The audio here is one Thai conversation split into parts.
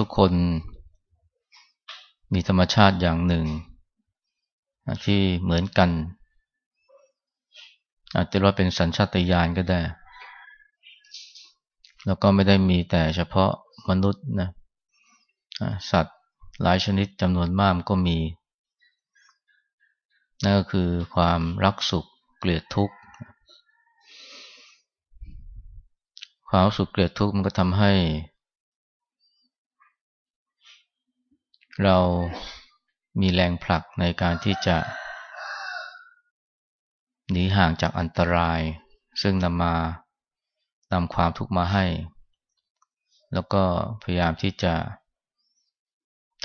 ทุกคนมีธรรมชาติอย่างหนึ่ง ที่เหมือนกัน อาจจะว่าเป็นสัญชาตญาณก็ได้ แล้วก็ไม่ได้มีแต่เฉพาะมนุษย์นะสัตว์หลายชนิดจำนวนมากก็มีนั่นก็คือความรักสุขเกลียดทุกข์ ความสุขเกลียดทุกข์มันก็ทำให้ เรามีแรงผลักในการที่จะหนีห่างจากอันตราย ซึ่งนำมานำความทุกข์มาให้ แล้วก็พยายามที่จะ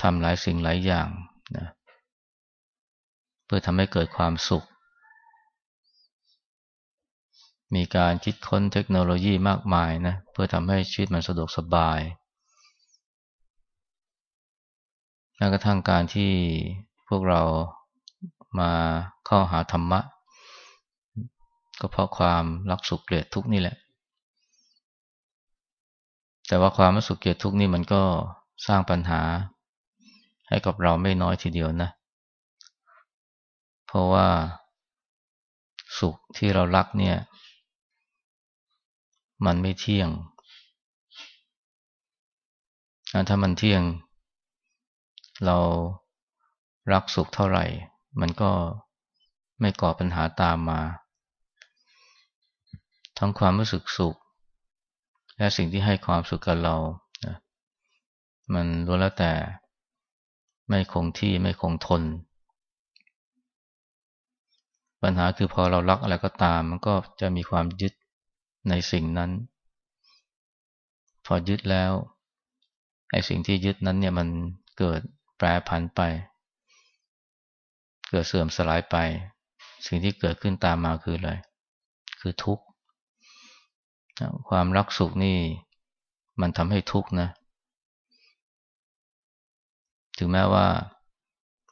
ทำหลายสิ่งหลายอย่างนะเพื่อทำให้เกิดความสุข มีการคิดค้นเทคโนโลยีมากมายนะเพื่อทำให้ชีวิตมันสะดวกสบาย แม้กระทั่งการที่พวกเรามาเข้าหาธรรมะ ก็เพราะความรักสุขเกลียดทุกนี่แหละ แต่ว่าความรักสุขเกลียดทุกนี่มันก็สร้างปัญหาให้กับเราไม่น้อยทีเดียวนะ เพราะว่าสุขที่เรารักเนี่ย มันไม่เที่ยง ถ้ามันเที่ยง เรารักสุขเท่าไหร่ มันก็ไม่ก่อปัญหาตามมา ทั้งความรู้สึกสุข และสิ่งที่ให้ความสุขกับเรานะมันรู้แล้วแต่ ไม่คงที่ไม่คงทน ปัญหาคือพอเรารักอะไรก็ตาม มันก็จะมีความยึดในสิ่งนั้น พอยึดแล้วไอ้สิ่งที่ยึดนั้นเนี่ยมันเกิด แปรผันไป เกิดเสื่อมสลายไป สิ่งที่เกิดขึ้นตามมาคืออะไร คือทุกข์ ความรักสุขนี่มันทำให้ทุกข์นะ ถึงแม้ว่า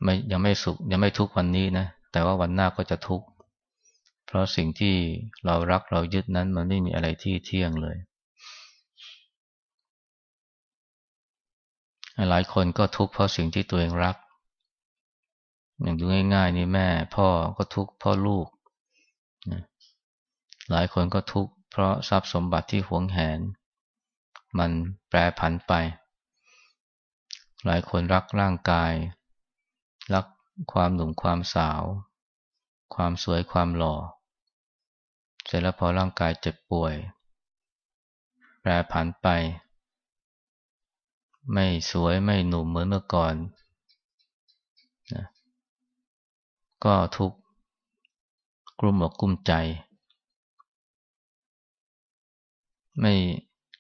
ไม่ยังไม่สุขยังไม่ทุกข์วันนี้นะ แต่ว่าวันหน้าก็จะทุกข์ เพราะสิ่งที่เรารักเรายึดนั้นมันไม่มีอะไรที่เที่ยงเลย หลายคนก็ทุกข์เพราะสิ่งที่ตัวเองรัก อย่างดูง่ายๆนี่แม่ พ่อก็ทุกข์เพราะลูกหลายคนก็ทุกข์เพราะทรัพย์สมบัติที่หวงแหน มันแปรผันไป หลายคนรักร่างกาย รักความหนุ่มความสาว ความสวยความหล่อ เสร็จแล้วพอร่างกายเจ็บป่วย แปรผันไป ไม่สวยไม่หนุ่มเหมือนเมื่อก่อนนะก็ทุกข์กลุ้มอกกลุ้มใจ ไม่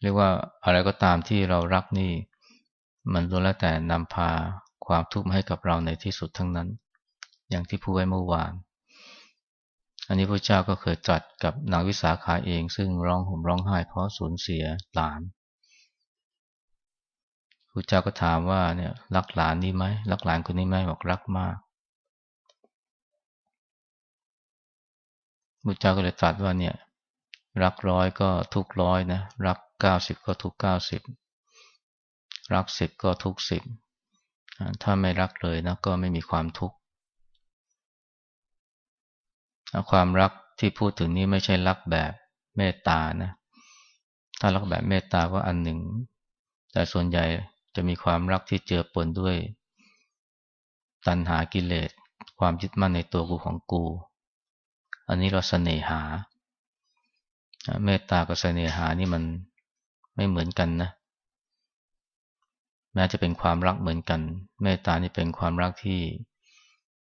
เรียกว่าอะไรก็ตามที่เรารักนี่ มันล้วนแล้วแต่นำพาความทุกข์มาให้กับเราในที่สุดทั้งนั้น อย่างที่พูดไว้เมื่อวาน อันนี้พระเจ้าก็เคยจัดกับนางวิสาขาเอง ซึ่งร้องห่มร้องไห้เพราะสูญเสียหลาน พระเจ้าก็ถามว่าเนี่ยรักหลานนี้ไหมรักหลานคนนี้ไหมบอกรักมากพระเจ้าก็เลยตรัสว่าเนี่ย รักร้อยก็ทุกร้อยนะรักเก้าสิบก็ทุกเก้าสิบรักสิบก็ทุกสิบถ้าไม่รักเลยนะก็ไม่มีความทุกข์ความรักที่พูดถึงนี้ไม่ใช่รักแบบเมตตานะ ถ้ารักแบบเมตตาก็อันหนึ่ง แต่ส่วนใหญ่ จะมีความรักที่เจือปนด้วย ตัณหากิเลส ความยึดมั่นในตัวกูของกู อันนี้เราเสน่หา เมตตากับเสน่หานี่มันไม่เหมือนกันนะ แม้จะเป็นความรักเหมือนกัน เมตตานี่เป็นความรักที่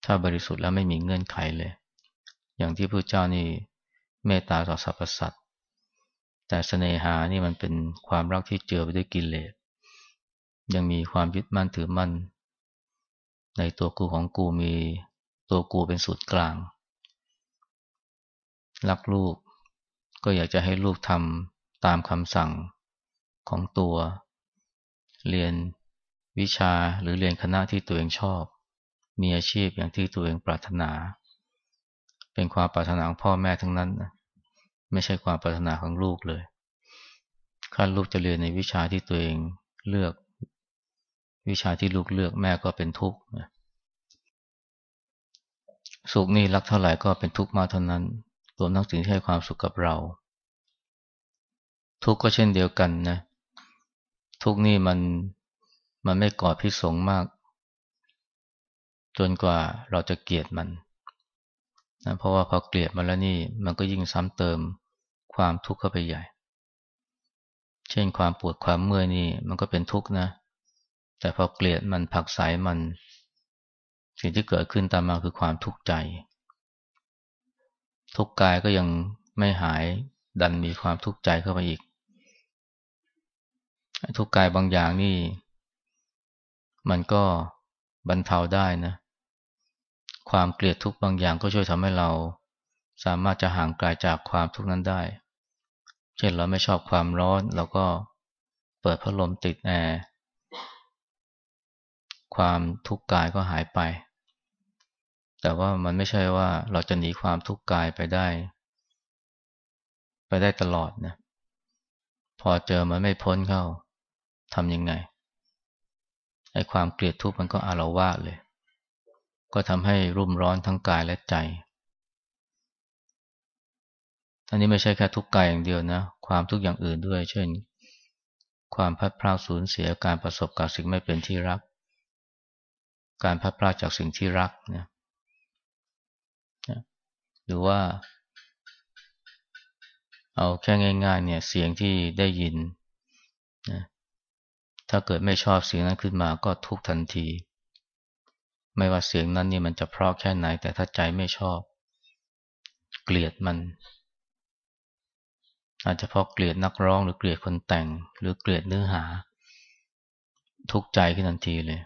ถ้าบริสุทธิ์แล้วไม่มีเงื่อนไขเลย อย่างที่พระเจ้านี่เมตตาต่อสรรพสัตว์แต่เสน่หานี่มันเป็นความรักที่เจือไปด้วยกิเลส ยังมีความยึดมั่นถือมั่น ในตัวกูของกูมีตัวกูเป็นสุดกลาง รักลูกก็อยากจะให้ลูกทำตามคำสั่งของตัว เรียนวิชาหรือเรียนคณะที่ตัวเองชอบ มีอาชีพอย่างที่ตัวเองปรารถนา เป็นความปรารถนาของพ่อแม่ทั้งนั้น ไม่ใช่ความปรารถนาของลูกเลยขั้นลูกจะเรียนในวิชาที่ตัวเองเลือก วิชาที่ลูกเลือกแม่ก็เป็นทุกข์สุขนี่รักเท่าไหร่ก็เป็นทุกข์มากเท่านั้น รวมทั้งสิ่งที่ให้ความสุขกับเรา ทุกข์ก็เช่นเดียวกันนะ ทุกข์นี่มันมันไม่ก่อพิษสงมาก จนกว่าเราจะเกลียดมันนะเพราะว่าพอเกลียดมันแล้วนี่มันก็ยิ่งซ้ำเติมความทุกข์เข้าไปใหญ่ เช่นความปวดความเมื่อยนี่มันก็เป็นทุกข์นะ แต่พอเกลียดมันผักสายมัน สิ่งที่เกิดขึ้นตามมาคือความทุกข์ใจ ทุกกายก็ยังไม่หายดันมีความทุกข์ใจเข้าไปอีก ทุกกายบางอย่างนี่ มันก็บรรเทาได้นะ ความเกลียดทุกบางอย่างก็ช่วยทำให้เรา สามารถจะห่างไกลาจากความทุกข์นั้นได้ เช่นเราไม่ชอบความร้อนเราก็เปิดพัดลมติดแอร์ ความทุกข์กายก็หายไป แต่ว่ามันไม่ใช่ว่าเราจะหนีความทุกข์กายไปได้ ไปได้ตลอดนะ พอเจอมันไม่พ้นเข้าทำยังไง ไอ้ความเกลียดทุกข์มันก็อารวาสเลย ก็ทำให้รุ่มร้อนทั้งกายและใจอันนี้ไม่ใช่แค่ทุกข์กายอย่างเดียวนะ ความทุกข์อย่างอื่นด้วย เช่น ความพัดพลาดสูญเสียการประสบกับสิ่งไม่เป็นที่รัก การพัดพลาดจากสิ่งที่รักนะหรือว่า เอาแค่ง่าย ๆ เนี่ยเสียงที่ได้ยินนะถ้าเกิดไม่ชอบเสียงนั้นขึ้นมาก็ทุกทันที ไม่ว่าเสียงนั้นนี่มันจะเพราะแค่ไหน แต่ถ้าใจไม่ชอบ เกลียดมัน อาจจะเพราะเกลียดนักร้องหรือเกลียดคนแต่ง หรือเกลียดเนื้อหา ทุกใจขึ้นทันทีเลย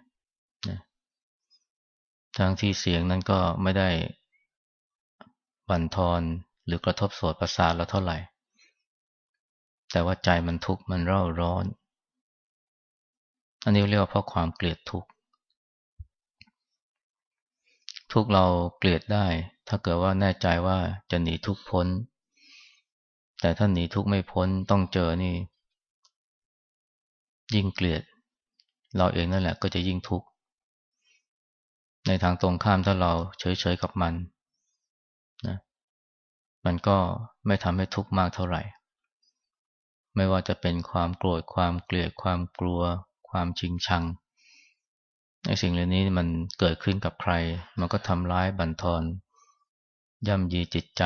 ทั้งที่เสียงนั้นก็ไม่ได้บั่นทอนหรือกระทบโสดประสาทเราเท่าไหร่ แต่ว่าใจมันทุกข์มันเร่าร้อน อันนี้เรียกว่าเพราะความเกลียดทุกข์ทุกเราเกลียดได้ ถ้าเกิดว่าแน่ใจว่าจะหนีทุกพ้น แต่ถ้าหนีทุกไม่พ้นต้องเจอนี่ ยิ่งเกลียด เราเองนั่นแหละก็จะยิ่งทุกข์ ในทางตรงข้ามถ้าเราเฉยๆกับมันนะมันก็ไม่ทำให้ทุกข์มากเท่าไหร่ ไม่ว่าจะเป็นความโกรธความเกลียดความกลัว ความชิงชังในสิ่งเหล่านี้มันเกิดขึ้นกับใคร มันก็ทำร้ายบั่นทอน ย่ำยีจิตใจ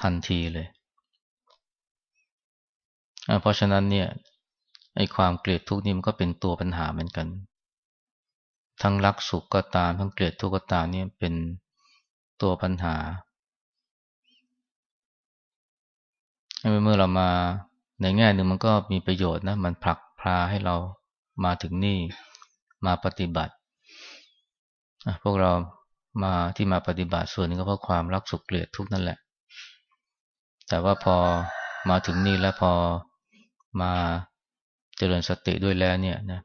ทันทีเลย เพราะฉะนั้นเนี่ยไอ้ความเกลียดทุกข์นี่มันก็เป็นตัวปัญหาเหมือนกัน ทั้งรักสุขก็ตาม ทั้งเกลียดทุกข์ก็ตามนี่เป็นตัวปัญหาเมื่อเรามาในแง่หนึ่งมันก็มีประโยชน์นะ มันผลักพาให้เรามาถึงนี่มาปฏิบัติ พวกเรามาที่มาปฏิบัติส่วนนึงก็เพราะความรักสุขเกลียดทุกนั่นแหละ แต่ว่าพอมาถึงนี่แล้วพอมาเจริญสติด้วยแล้วเนี่ยนะ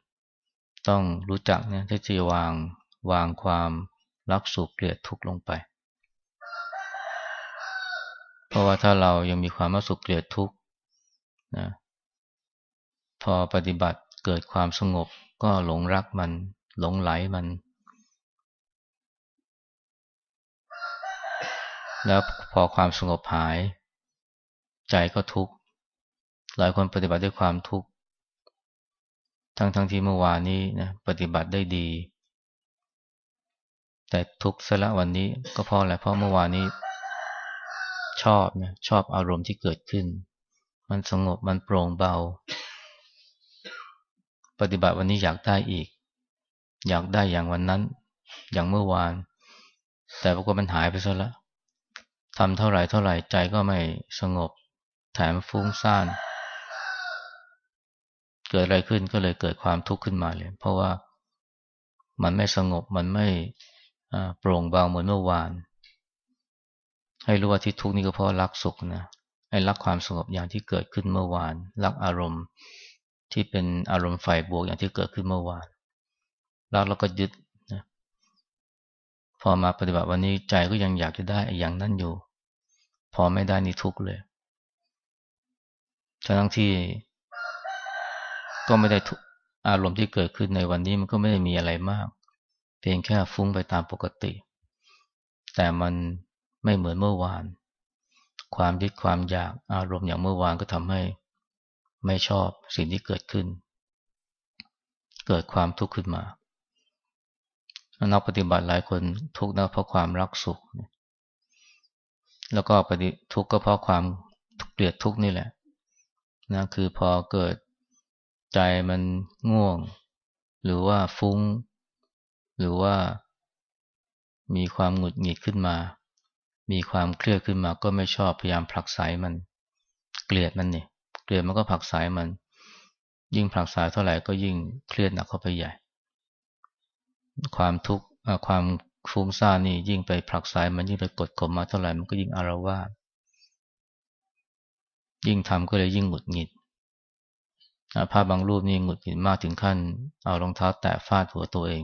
ต้องรู้จักเนี่ยที่จะวางวางความรักสุขเกลียดทุกข์ลงไป เพราะว่าถ้าเรายังมีความรักสุขเกลียดทุกข์นะพอปฏิบัติเกิดความสงบก็หลงรักมัน หลงไหลมัน แล้วพอความสงบหาย ใจก็ทุกข์หลายคนปฏิบัติด้วยความทุกข์ ทั้งทั้งที่เมื่อวานนี้นะปฏิบัติได้ดี แต่ทุกข์ซะละวันนี้ก็เพราะอะไรเพราะเมื่อวานนี้ ชอบนะชอบอารมณ์ที่เกิดขึ้น มันสงบมันโปร่งเบา ปฏิบัติวันนี้อยากได้อีก อยากได้อย่างวันนั้น อย่างเมื่อวาน แต่ปรากฏมันหายไปซะแล้วทำเท่าไหร่เท่าไหร่ใจก็ไม่สงบแถมฟุ้งซ่าน เกิดอะไรขึ้นก็เลยเกิดความทุกข์ขึ้นมาเลย เพราะว่ามันไม่สงบมันไม่โปร่งเบาเหมือนเมื่อวาน ให้รู้ว่าที่ทุกข์นี่ก็เพราะรักสุขนะให้รักความสงบอย่างที่เกิดขึ้นเมื่อวาน รักอารมณ์ที่เป็นอารมณ์ฝ่ายบวกอย่างที่เกิดขึ้นเมื่อวานแล้วเราก็ยึดนะพอมาปฏิบัติวันนี้ใจก็ยังอยากจะได้อย่างนั้นอยู่ พอไม่ได้นี่ทุกข์เลยทั้งที่ ก็ไม่ได้อารมณ์ที่เกิดขึ้นในวันนี้มันก็ไม่ได้มีอะไรมาก เพียงแค่ฟุ้งไปตามปกติ แต่มันไม่เหมือนเมื่อวาน ความยึดความอยากอารมณ์อย่างเมื่อวานก็ทำให้ไม่ชอบสิ่งที่เกิดขึ้น เกิดความทุกข์ขึ้นมานักปฏิบัติหลายคนทุกข์นะเพราะความรักสุข แล้วก็ปฏิทุกข์ก็เพราะความเกลียดทุกข์นี่แหละนะคือพอเกิด ใจมันง่วง หรือว่าฟุ้ง หรือว่ามีความหงุดหงิดขึ้นมา มีความเครียดขึ้นมาก็ไม่ชอบพยายามผลักไสมัน เกลียดมันนี่เกลียดมันก็ผลักไสมัน ยิ่งผลักไสเท่าไหร่ก็ยิ่งเครียดหนักเข้าไปใหญ่ ความทุกข์ความฟุ้งซ่านนี่ยิ่งไปผลักไสมันยิ่งไปกดข่มมาเท่าไหร่มันก็ยิ่งอารวาสยิ่งทำก็เลยยิ่งหงุดหงิด ภาพบางรูปนี่หงุดหงิดมากถึงขั้น เอารองเท้าแตะฟาดหัวตัวเอง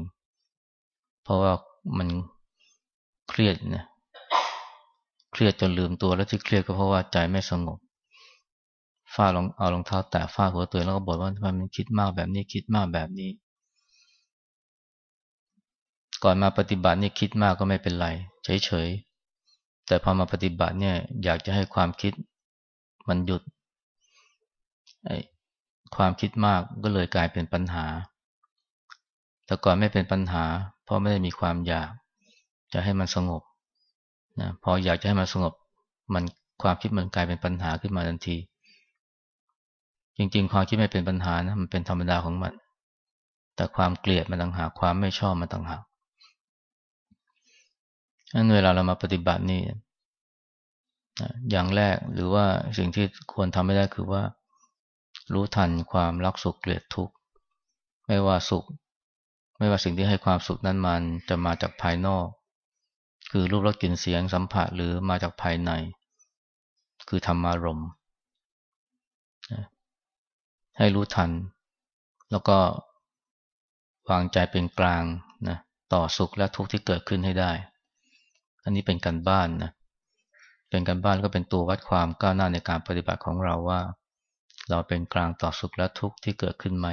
เพราะว่ามันเครียดนะเครียดจนลืมตัวแล้วที่เครียดก็เพราะว่าใจไม่สงบฟาดลองเอารองเท้าแตะฟาดหัวตัวเองแล้วก็บอกว่าทำไมมันคิดมากแบบนี้คิดมากแบบนี้ ก่อนมาปฏิบัตินี่คิดมากก็ไม่เป็นไร เฉยๆแต่พอมาปฏิบัติเนี่ยอยากจะให้ความคิดมันหยุดไอ ความคิดมากก็เลยกลายเป็นปัญหา แต่ก่อนไม่เป็นปัญหา เพราะไม่ได้มีความอยาก จะให้มันสงบนะพออยากจะให้มันสงบ มันความคิดมันกลายเป็นปัญหาขึ้นมาทันที จริงๆ ความคิดไม่เป็นปัญหานะมันเป็นธรรมดาของมัน แต่ความเกลียดมันต่างหากความไม่ชอบมันต่างหากนั้นเวลาเรามาปฏิบัตินี่อย่างแรกหรือว่าสิ่งที่ควรทำไม่ได้คือว่า รู้ทันความรักสุขเกลียดทุกข์ ไม่ว่าสุข ไม่ว่าสิ่งที่ให้ความสุขนั้นมันจะมาจากภายนอก คือรูปรสกลิ่นเสียงสัมผัสหรือมาจากภายใน คือธรรมารมณ์ให้รู้ทัน แล้วก็วางใจเป็นกลางนะต่อสุขและทุกข์ที่เกิดขึ้นให้ได้ อันนี้เป็นการบ้านนะเป็นการบ้านก็เป็นตัววัดความก้าวหน้าในการปฏิบัติของเราว่า เราเป็นกลางต่อสุขและทุกข์ที่เกิดขึ้นไหม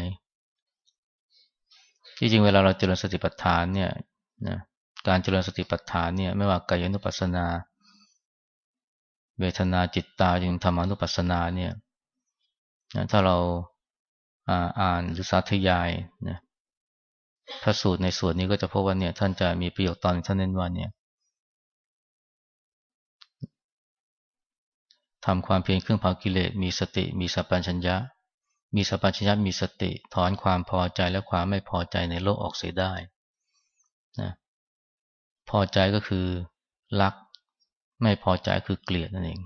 ที่จริงเวลาเราเจริญสติปัฏฐานเนี่ยนะการเจริญสติปัฏฐานเนี่ยไม่ว่ากายนุปัสสนา เวทนาจิตตาจึงธรรมานุปัสสนาเนี่ยนะถ้าเราอ่านหรือสาธยายนะพระสูตรในส่วนนี้ก็จะพบว่าเนี่ยท่านจะมีประโยคตอนท่านเน้นว่าเนี่ย ทำความเพียรเครื่องเผากิเลสมีสติ มีสัพพัญญะ มีสัพพัญญะมีสติ ถอนความพอใจและความไม่พอใจในโลกออกเสียได้นะพอใจก็คือรัก ไม่พอใจคือเกลียดนั่นเอง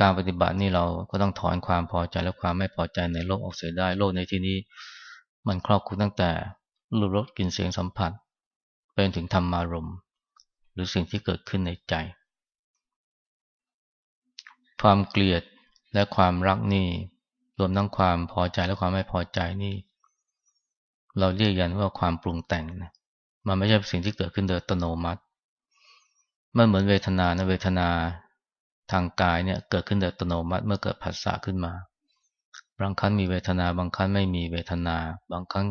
การปฏิบัตินี่เราก็ต้องถอนความพอใจและความไม่พอใจในโลกออกเสียได้ โลกในที่นี้มันครอบคลุมตั้งแต่รูปรสกลิ่นเสียงสัมผัส เป็นถึงธรรมารมหรือสิ่งที่เกิดขึ้นในใจ ความเกลียดและความรักนี่ รวมทั้งความพอใจและความไม่พอใจนี่ เราเรียกยันว่าความปรุงแต่งนะมันไม่ใช่สิ่งที่เกิดขึ้นโดยอัตโนมัติ มันเหมือนเวทนานะเวทนาทางกายเนี่ยเกิดขึ้นโดยอัตโนมัติเมื่อเกิดผัสสะขึ้นมา บางครั้งมีเวทนา บางครั้งไม่มีเวทนา บางครั้ง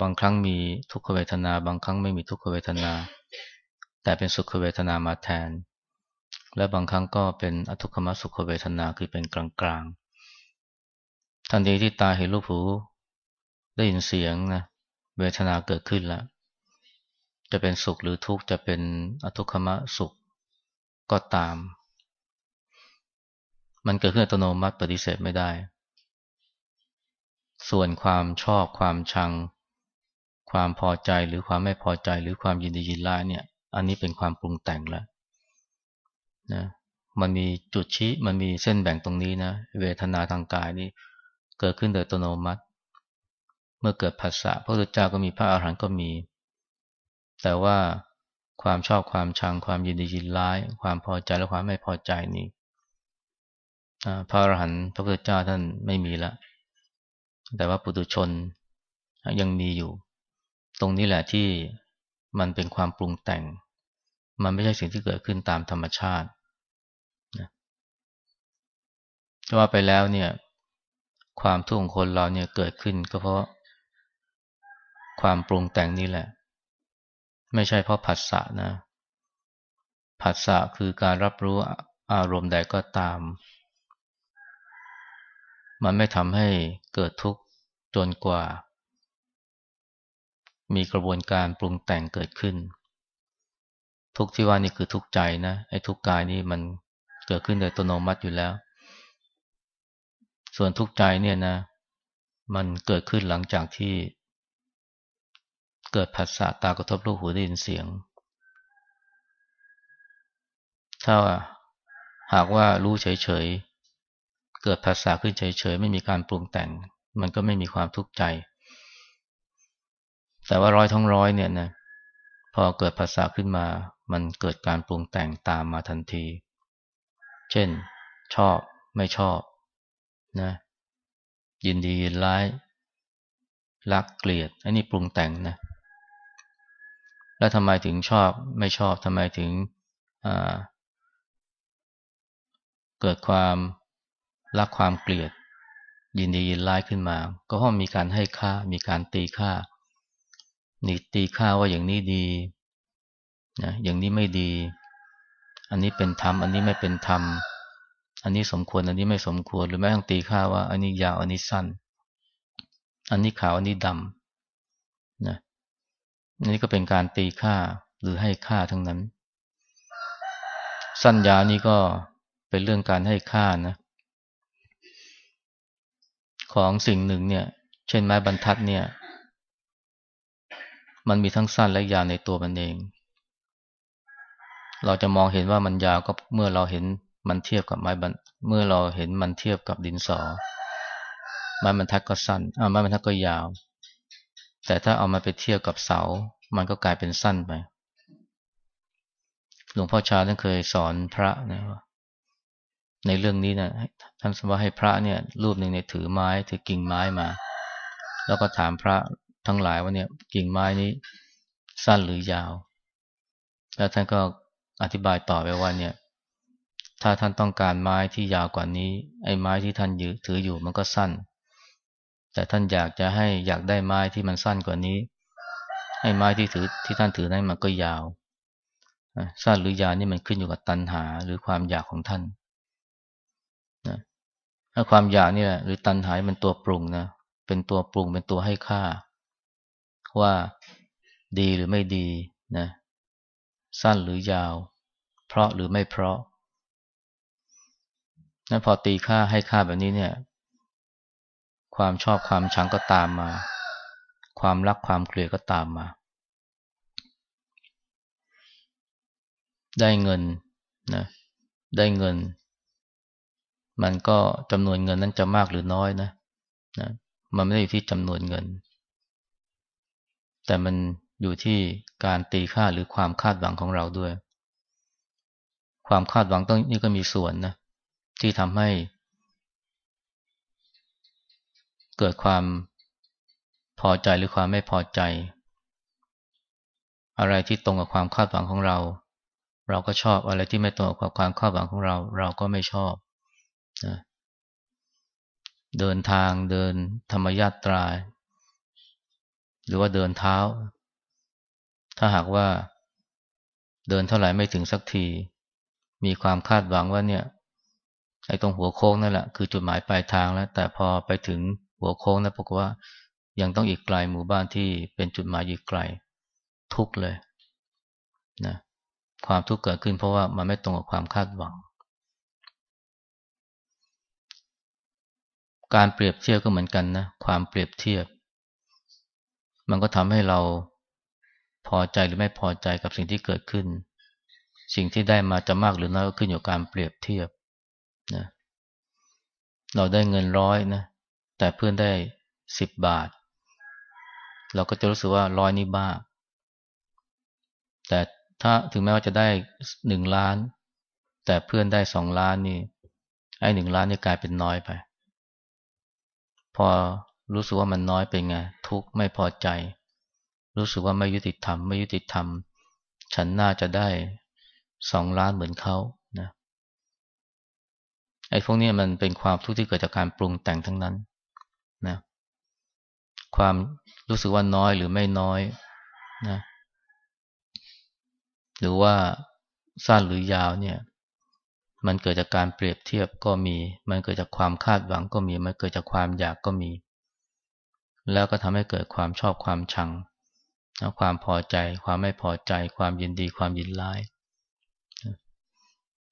บางครั้งมีทุกขเวทนา บางครั้งไม่มีทุกขเวทนา แต่เป็นสุขเวทนามาแทน และบางครั้งก็เป็นอทุกขมสุขเวทนาคือเป็นกลางๆ ทันทีที่ตาเห็นรูปหูได้ยินเสียงนะเวทนาเกิดขึ้นแล้ว จะเป็นสุขหรือทุกข์จะเป็นอทุกขมสุขก็ตาม มันเกิดขึ้นอัตโนมัติปฏิเสธไม่ได้ ส่วนความชอบความชัง ความพอใจหรือความไม่พอใจหรือความยินดียินร้ายเนี่ย อันนี้เป็นความปรุงแต่งแล้ว นะมันมีจุดชี้มันมีเส้นแบ่งตรงนี้นะ เวทนาทางกายนี่เกิดขึ้นโดยอัตโนมัติ เมื่อเกิดผัสสะพระพุทธเจ้าก็มีพระอาหารหันต์ก็มี แต่ว่าความชอบความชังความยินดียินร้าย ความพอใจและความไม่พอใจนี่พระอรหันต์พระพุทธเจ้าท่านไม่มีละ แต่ว่าปุถุชนยังมีอยู่ ตรงนี้แหละที่มันเป็นความปรุงแต่ง มันไม่ใช่สิ่งที่เกิดขึ้นตามธรรมชาติ ว่าไปแล้วเนี่ย ความทุกข์ของคนเราเนี่ยเกิดขึ้นก็เพราะ ความปรุงแต่งนี่แหละ ไม่ใช่เพราะผัสสะนะผัสสะคือการรับรู้อารมณ์ใดก็ตาม มันไม่ทำให้เกิดทุกข์จนกว่า มีกระบวนการปรุงแต่งเกิดขึ้น ทุกที่ว่านี่คือทุกใจนะไอ้ทุกกายนี่มันเกิดขึ้นโดยอัตโนมัติอยู่แล้ว ส่วนทุกข์ใจเนี่ยนะ มันเกิดขึ้นหลังจากที่ เกิดผัสสะตากระทบรูปหูได้ยินเสียง ถ้าหากว่ารู้เฉยๆ เกิดภาษาขึ้นเฉยๆ ไม่มีการปรุงแต่ง มันก็ไม่มีความทุกข์ใจ แต่ว่าร้อยทั้งร้อยเนี่ยนะพอเกิดภาษาขึ้นมา มันเกิดการปรุงแต่งตามมาทันที เช่น ชอบไม่ชอบ นะยินดียินร้ายรักเกลียด อันนี้ปรุงแต่งนะ แล้วทำไมถึงชอบไม่ชอบทำไมถึงเกิดความรักความเกลียด ยินดียินร้ายขึ้นมา ก็เพราะมีการให้ค่ามีการตีค่านี่ตีค่าว่าอย่างนี้ดีนะอย่างนี้ไม่ดี อันนี้เป็นธรรม อันนี้ไม่เป็นธรรม อันนี้สมควรอันนี้ไม่สมควรหรือแม้ทั้งตีค่าว่า อันนี้ยาวอันนี้สั้น อันนี้ขาวอันนี้ดำนะนี่ก็เป็นการตีค่าหรือให้ค่าทั้งนั้น สัญญาวนี่ก็เป็นเรื่องการให้ค่านะ ของสิ่งหนึ่งเนี่ย เช่นไม้บรรทัดเนี่ย มันมีทั้งสั้นและยาวในตัวมันเอง เราจะมองเห็นว่ามันยาวก็เมื่อเราเห็น มันเทียบกับไม้บรรเมื่อเราเห็นมันเทียบกับดินสอ ไม้บรรทัดก็สั้นอ่าไม้บรรทัดก็ยาว แต่ถ้าเอามาไปเทียบกับเสา มันก็กลายเป็นสั้นไป หลวงพ่อชาท่านเคยสอนพระนะว่าในเรื่องนี้นะท่านสมว่าให้พระเนี่ย รูปหนึ่งเนี่ยถือไม้ถือกิ่งไม้มา แล้วก็ถามพระทั้งหลายว่าเนี่ยกิ่งไม้นี้สั้นหรือยาว แล้วท่านก็อธิบายต่อไปว่าเนี่ย ถ้าท่านต้องการไม้ที่ยาวกว่านี้ ไอ้ไม้ที่ท่านยถืออยู่มันก็สั้น แต่ท่านอยากจะให้อยากได้ไม้ที่มันสั้นกว่านี้ให้ไม้ที่ถือที่ท่านถือนั้นมันก็ยาว สั้นหรือยาวนี่มันขึ้นอยู่กับตัณหาหรือความอยากของท่านนะถ้าความอยากนี่แหละหรือตัณหาเป็นตัวปรุงนะ เป็นตัวปรุงเป็นตัวให้ค่า ว่าดีหรือไม่ดีนะ สั้นหรือยาว เพราะหรือไม่เพราะ นั้นพอตีค่าให้ค่าแบบนี้เนี่ย ความชอบความชังก็ตามมา ความรักความเกลียดก็ตามมา ได้เงินนะได้เงิน มันก็จำนวนเงินนั้นจะมากหรือน้อยนะนะมันไม่ได้อยู่ที่จำนวนเงิน แต่มันอยู่ที่การตีค่าหรือความคาดหวังของเราด้วย ความคาดหวังต้องนี่ก็มีส่วนนะ ที่ทำให้ เกิดความพอใจหรือความไม่พอใจ อะไรที่ตรงกับความคาดหวังของเรา เราก็ชอบอะไรที่ไม่ตรงกับความคาดหวังของเรา เราก็ไม่ชอบนะเดินทางเดินธรรมยาตรา หรือว่าเดินเท้า ถ้าหากว่า เดินเท่าไหร่ไม่ถึงสักที มีความคาดหวังว่าเนี่ย ไอ้ตรงหัวโค้งนั่นแหละคือจุดหมายปลายทางแล้ว แต่พอไปถึงหัวโค้งนะบอกว่า ยังต้องอีกไกลหมู่บ้านที่เป็นจุดหมายอยู่ไกล ทุกเลยนะความทุกข์เกิดขึ้นเพราะว่ามันไม่ตรงกับความคาดหวัง การเปรียบเทียบก็เหมือนกันนะความเปรียบเทียบ มันก็ทำให้เราพอใจหรือไม่พอใจกับสิ่งที่เกิดขึ้น สิ่งที่ได้มาจะมากหรือน้อยก็ขึ้นอยู่กับการเปรียบเทียบ นะเราได้เงินร้อยนะแต่เพื่อนได้สิบบาท เราก็จะรู้สึกว่าร้อยนี่บ้า แต่ถ้าถึงแม้ว่าจะได้หนึ่งล้าน แต่เพื่อนได้สองล้านนี่ไอ้หนึ่งล้านนี่กลายเป็นน้อยไป พอรู้สึกว่ามันน้อยเป็นไงทุกข์ไม่พอใจ รู้สึกว่าไม่ยุติธรรม ไม่ยุติธรรม ฉันน่าจะได้สองล้านเหมือนเขา ไอ้พวกนี้มันเป็นความทุกข์ที่เกิดจากการปรุงแต่งทั้งนั้นนะความรู้สึกว่าน้อยหรือไม่น้อยนะหรือว่าสั้นหรือยาวเนี่ย มันเกิดจากการเปรียบเทียบก็มี มันเกิดจากความคาดหวังก็มี มันเกิดจากความอยากก็มี แล้วก็ทำให้เกิดความชอบความชัง ความพอใจ ความไม่พอใจ ความยินดี ความยินร้าย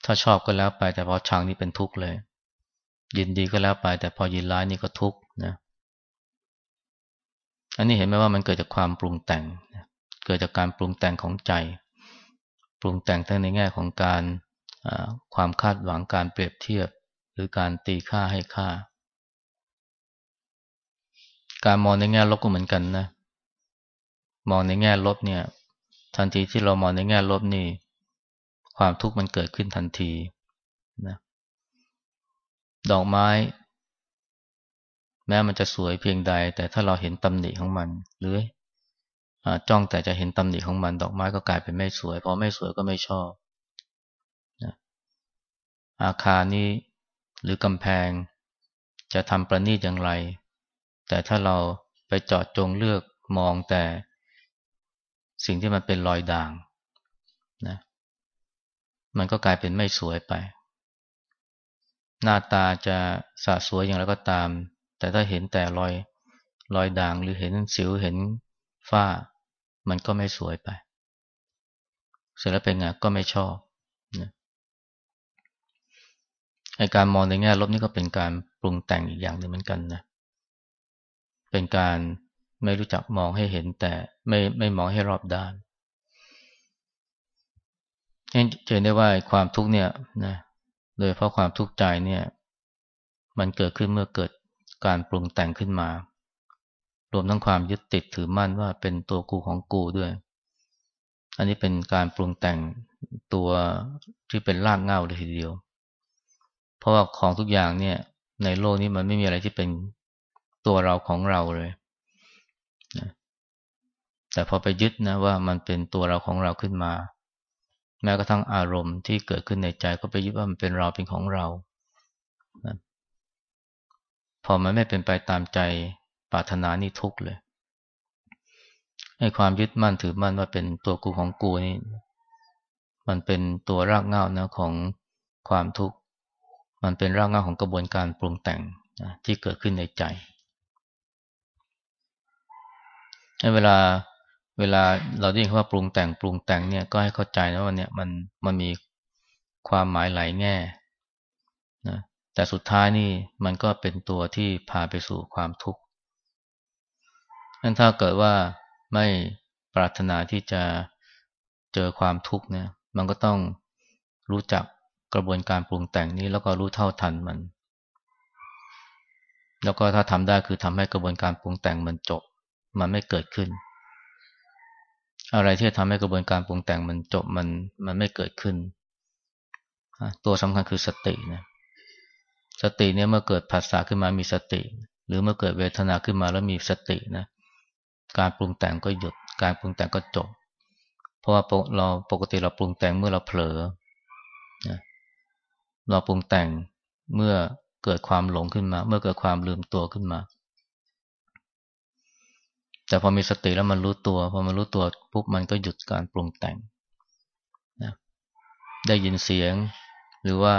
ถ้าชอบก็แล้วไป แต่พอชังนี่เป็นทุกข์เลย ยินดีก็แล้วไป แต่พอยินร้ายนี่ก็ทุกข์นะอันนี้เห็นไหมว่ามันเกิดจากความปรุงแต่ง เกิดจากการปรุงแต่งของใจ ปรุงแต่งทั้งในแง่ของการความคาดหวังการเปรียบเทียบ หรือการตีค่าให้ค่า การมองในแง่ลบก็เหมือนกันนะ มองในแง่ลบเนี่ย ทันทีที่เรามองในแง่ลบนี่ ความทุกข์มันเกิดขึ้นทันทีนะดอกไม้ แม้มันจะสวยเพียงใด แต่ถ้าเราเห็นตำหนิของมัน หรือจ้องแต่จะเห็นตำหนิของมัน ดอกไม้ก็กลายเป็นไม่สวยพอไม่สวยก็ไม่ชอบนะอาคารนี้หรือกำแพง จะทำประณีตอย่างไร แต่ถ้าเราไปจอดจงเลือกมองแต่ สิ่งที่มันเป็นรอยด่างนะ มันก็กลายเป็นไม่สวยไป หน้าตาจะสะสวยอย่างไรก็ตาม แต่ถ้าเห็นแต่รอยรอยด่างหรือเห็นสิวเห็นฝ้า มันก็ไม่สวยไป เสร็จแล้วเป็นไงก็ไม่ชอบนะไอการมองในแง่ลบนี่ก็เป็นการปรุงแต่งอีกอย่างหนึ่งเหมือนกันนะ เป็นการไม่รู้จักมองให้เห็นแต่ไม่ไม่มองให้รอบด้าน เห็นได้ว่าความทุกข์เนี่ยนะโดยเพราะความทุกข์ใจเนี่ย มันเกิดขึ้นเมื่อเกิดการปรุงแต่งขึ้นมา รวมทั้งความยึดติดถือมั่นว่าเป็นตัวกูของกูด้วย อันนี้เป็นการปรุงแต่งตัวที่เป็นรากเหง้าเลยทีเดียว เพราะว่าของทุกอย่างเนี่ย ในโลกนี้มันไม่มีอะไรที่เป็นตัวเราของเราเลยแต่พอไปยึดนะว่ามันเป็นตัวเราของเราขึ้นมา แม้กระทั่งอารมณ์ที่เกิดขึ้นในใจก็ไปยึดว่ามันเป็นเราเป็นของเรา พอมันไม่เป็นไปตามใจปรารถนานี่ทุกข์เลยให้ความยึดมั่นถือมั่นว่าเป็นตัวกูของกูนี่ มันเป็นตัวรากเหง้านะของความทุกข์มันเป็นรากเหง้าของกระบวนการปรุงแต่งนะที่เกิดขึ้นในใจเวลา เวลาเราได้ยินคำว่าปรุงแต่งปรุงแต่งเนี่ยก็ให้เข้าใจนะว่าเนี่ยมันมันมีความหมายหลายแง่นะแต่สุดท้ายนี่มันก็เป็นตัวที่พาไปสู่ความทุกข์นั้นถ้าเกิดว่าไม่ปรารถนาที่จะเจอความทุกข์เนี่ยมันก็ต้องรู้จักกระบวนการปรุงแต่งนี้แล้วก็รู้เท่าทันมัน แล้วก็ถ้าทำได้คือทำให้กระบวนการปรุงแต่งมันจบ มันไม่เกิดขึ้น อะไรที่จะทำให้กระบวนการปรุงแต่งมันจบมันมันไม่เกิดขึ้น ตัวสำคัญคือสตินะสติเนี่ยเมื่อเกิดผัสสะขึ้นมามีสติ หรือเมื่อเกิดเวทนาขึ้นมาแล้วมีสตินะการปรุงแต่งก็หยุด การปรุงแต่งก็จบ เพราะว่าเราปกติเราปรุงแต่งเมื่อเราเผลอนะเราปรุงแต่งเมื่อเกิดความหลงขึ้นมา เมื่อเกิดความลืมตัวขึ้นมา แต่พอมีสติแล้วมันรู้ตัว พอมันรู้ตัวปุ๊บมันก็หยุดการปรุงแต่งนะได้ยินเสียง หรือว่า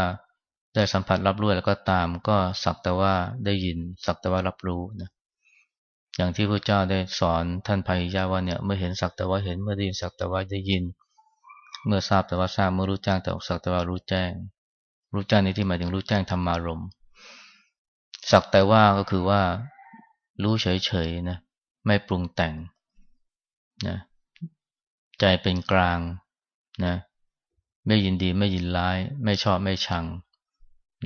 ได้สัมผัสรับรู้แล้วก็ตาม ก็สักแต่ว่าได้ยินสักแต่ว่ารับรู้นะอย่างที่พระเจ้าได้สอนท่านพายยาว่าเนี่ยเมื่อเห็นสักแต่ว่าเห็นเมื่อได้ยินสักแต่ว่าได้ยิน เมื่อทราบแต่ว่าทราบเมื่อรู้แจ้งแต่สักแต่ว่ารู้แจ้ง รู้แจ้งในที่หมายถึงรู้แจ้งธรรมารมสักแต่ว่าก็คือว่ารู้เฉยๆนะ ไม่ปรุงแต่งนะใจเป็นกลางนะไม่ยินดีไม่ยินร้าย ไม่ชอบไม่ชัง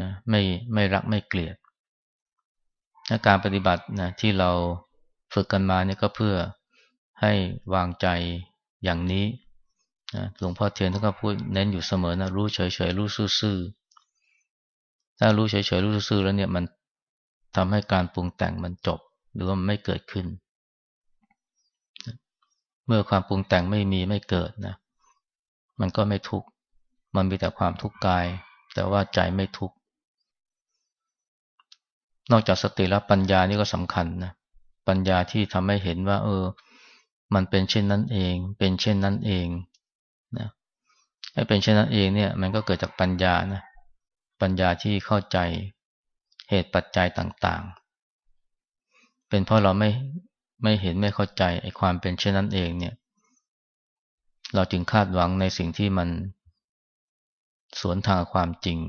นะไม่ไม่รักไม่เกลียดนะการปฏิบัตินะที่เราฝึกกันมาเนี่ยก็เพื่อให้วางใจอย่างนี้นะหลวงพ่อเทียนท่านก็พูดเน้นอยู่เสมอนะรู้เฉยๆรู้ซื่อๆถ้ารู้เฉยๆรู้ซื่อๆแล้วเนี่ยมันทำให้การปรุงแต่งมันจบ หรือว่ามันไม่เกิดขึ้น เมื่อความปรุงแต่งไม่มีไม่เกิดนะ มันก็ไม่ทุกข์ มันมีแต่ความทุกข์กาย แต่ว่าใจไม่ทุกข์ นอกจากสติแล้วปัญญานี่ก็สำคัญนะ ปัญญาที่ทำให้เห็นว่า เออ มันเป็นเช่นนั้นเอง เป็นเช่นนั้นเองนะให้เป็นเช่นนั้นเองเนี่ย มันก็เกิดจากปัญญานะ ปัญญาที่เข้าใจเหตุปัจจัยต่างๆ เป็นเพราะเราไม่ ไม่เห็นไม่เข้าใจไอ้ความเป็นเช่นนั้นเองเนี่ย เราจึงคาดหวังในสิ่งที่มันสวนทางความจริง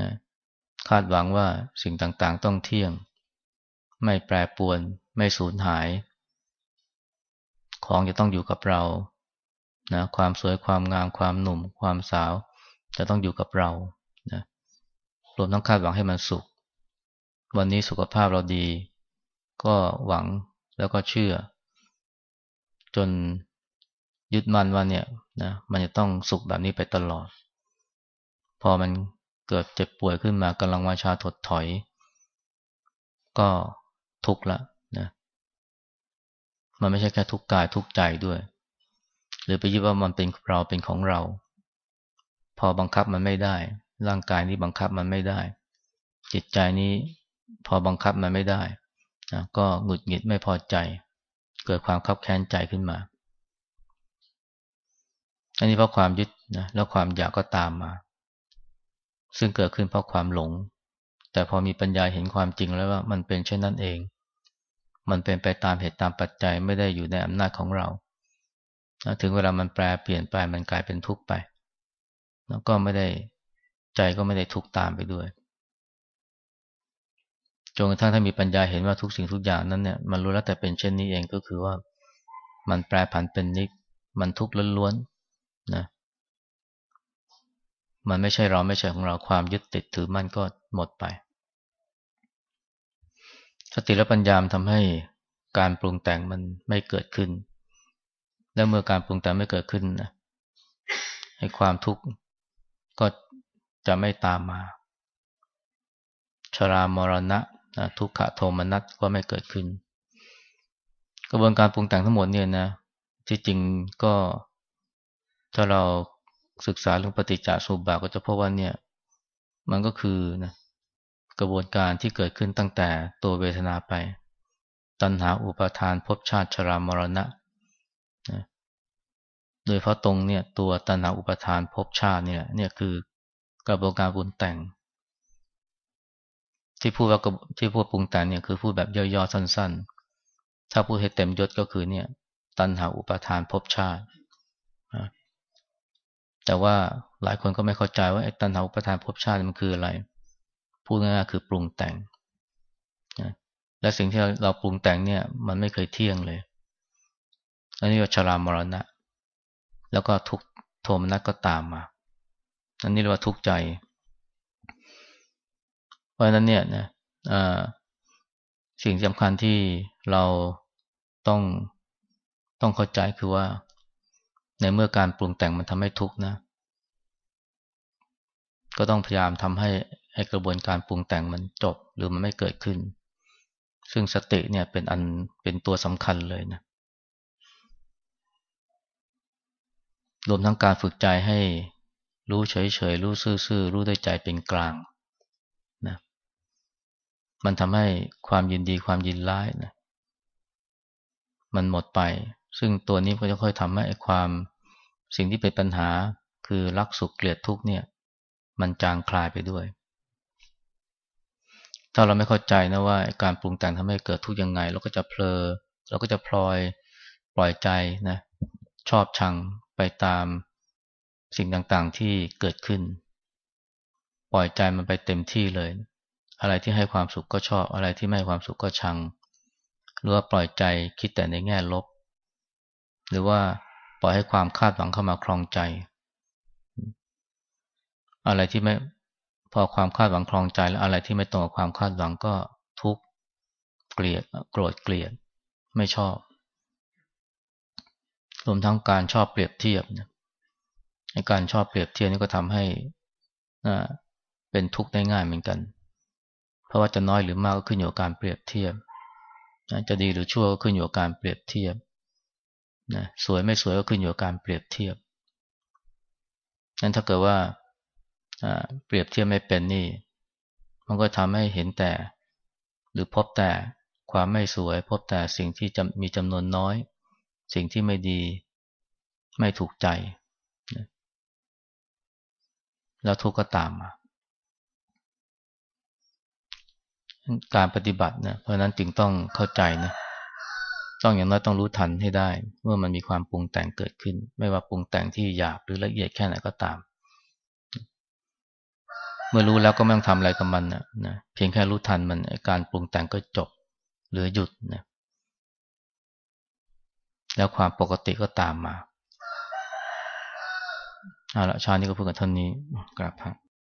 นะคาดหวังว่าสิ่งต่างๆต้องเที่ยง ไม่แปรปวน ไม่สูญหาย ของจะต้องอยู่กับเรานะความสวยความงามความหนุ่ม ความสาว จะต้องอยู่กับเรานะรวมทั้งคาดหวังให้มันสุข วันนี้สุขภาพเราดี ก็หวังแล้วก็เชื่อ จนยึดมั่นว่าเนี่ยนะมันจะต้องสุขแบบนี้ไปตลอด พอมันเกิดเจ็บป่วยขึ้นมากำลังวาชาถดถอย ก็ทุกข์ละนะมันไม่ใช่แค่ทุกข์กายทุกข์ใจด้วย หรือไปยึดว่ามันเป็นเราเป็นของเรา พอบังคับมันไม่ได้ ร่างกายนี้บังคับมันไม่ได้ จิตใจนี้พอบังคับมันไม่ได้ นะก็หงุดหงิดไม่พอใจ เกิดความคับแค้นใจขึ้นมา อันนี้เพราะความยึดนะแล้วความอยากก็ตามมา ซึ่งเกิดขึ้นเพราะความหลง แต่พอมีปัญญาเห็นความจริงแล้วว่ามันเป็นเช่นนั้นเอง มันเป็นไปตามเหตุตามปัจจัยไม่ได้อยู่ในอำนาจของเราถึงเวลามันแปลเปลี่ยนไปมันกลายเป็นทุกข์ไป แล้วก็ไม่ได้ใจก็ไม่ได้ทุกข์ตามไปด้วย จนกระทั่งถ้ามีปัญญาเห็นว่าทุกสิ่งทุกอย่างนั้นเนี่ยมันรู้แล้วแต่เป็นเช่นนี้เองก็คือว่ามันแปรผันเป็นนิก มันทุกข์ล้วนๆนะมันไม่ใช่เราไม่ใช่ของเราความยึดติดถือมั่นก็หมดไป สติและปัญญามทำให้การปรุงแต่งมันไม่เกิดขึ้น และเมื่อการปรุงแต่งไม่เกิดขึ้นนะให้ความทุกข์ก็จะไม่ตามมา ชรามรณะ นะทุกขโทมนัสก็ไม่เกิดขึ้น กระบวนการปรุงแต่งทั้งหมดเนี่ยนะ ที่จริงก็ถ้าเราศึกษาเรื่องปฏิจจสมุปบาทก็จะพบว่าเนี่ย มันก็คือนะกระบวนการที่เกิดขึ้นตั้งแต่ตัวเวทนาไป ตัณหาอุปาทานภพชาติชรามรณะนะโดยเพราะตรงเนี่ยตัวตัณหาอุปาทานภพชาติเนี่ยเนี่ยคือกระบวนการบุญแต่ง ที่พูดว่าที่พูดปรุงแต่งเนี่ยคือพูดแบบย่อๆสั้น ๆ ถ้าพูดให้เต็มยศก็คือเนี่ย ตัณหาอุปาทานภพชาติแต่ว่าหลายคนก็ไม่เข้าใจว่าไอ้ตัณหาอุปทานภพชาติมันคืออะไร พูดง่ายๆคือปรุงแต่งและสิ่งที่เราปรุงแต่งเนี่ย มันไม่เคยเที่ยงเลยอันนี้ก็ชรามรณะ แล้วก็ทุกโทมนัสก็ตามมาอันนี้เรียกว่าทุกข์ใจ เพราะฉะนั้นเนี่ยนะสิ่งสำคัญที่เราต้องต้องเข้าใจคือว่า ในเมื่อการปรุงแต่งมันทำให้ทุกข์นะ ก็ต้องพยายามทำให้ให้กระบวนการปรุงแต่งมันจบหรือมันไม่เกิดขึ้น ซึ่งสติเนี่ยเป็นอันเป็นตัวสำคัญเลยนะรวมทั้งการฝึกใจให้รู้เฉยๆ รู้ซื่อๆ รู้ด้วยใจเป็นกลาง มันทำให้ความยินดีความยินร้ายนะมันหมดไป ซึ่งตัวนี้ก็จะค่อยทำให้ความสิ่งที่เป็นปัญหาคือรักสุขเกลียดทุกเนี่ย มันจางคลายไปด้วย ถ้าเราไม่เข้าใจนะว่าการปรุงแต่งทำให้เกิดทุกข์ยังไง เราก็จะเพลอเราก็จะพลอยปล่อยใจนะชอบชังไปตามสิ่งต่างๆที่เกิดขึ้น ปล่อยใจมันไปเต็มที่เลย อะไรที่ให้ความสุขก็ชอบ อะไรที่ไม่ให้ความสุขก็ชัง หรือว่าปล่อยใจคิดแต่ในแง่ลบ หรือว่าปล่อยให้ความคาดหวังเข้ามาคลองใจ อะไรที่ไม่พอความคาดหวังคลองใจแล้วอะไรที่ไม่ตรงกับความคาดหวังก็ทุกข์เกลียดโกรธเกลียดไม่ชอบรวมทั้งการชอบเปรียบเทียบนะการชอบเปรียบเทียบนี่ก็ทำให้เป็นทุกข์ได้ง่ายเหมือนกัน ราะว่าจะน้อยหรือมากก็ขึ้นอยู่กับการเปรียบเทียบจะดีหรือชั่วก็ขึ้นอยู่กับการเปรียบเทียบนะสวยไม่สวยก็ขึ้นอยู่กับการเปรียบเทียบนั้นถ้าเกิดว่าเปรียบเทียบไม่เป็นนี่ มันก็ทำให้เห็นแต่ หรือพบแต่ความไม่สวย พบแต่สิ่งที่มีจำนวนน้อย สิ่งที่ไม่ดีไม่ถูกใจ แล้วทุกข์ก็ตามมา การปฏิบัตินะเพราะนั้นจึงต้องเข้าใจนะต้องอย่างน้อยต้องรู้ทันให้ได้เมื่อมันมีความปรุงแต่งเกิดขึ้น ไม่ว่าปรุงแต่งที่หยาบหรือละเอียดแค่ไหนก็ตาม เมื่อรู้แล้วก็ไม่ต้องทำอะไรกับมันนะนะเพียงแค่รู้ทันมันการปรุงแต่งก็จบหรือหยุดนะแล้วความปกติก็ตามมาเอาละชานี้ก็พูดกันเท่านี้กราบพระ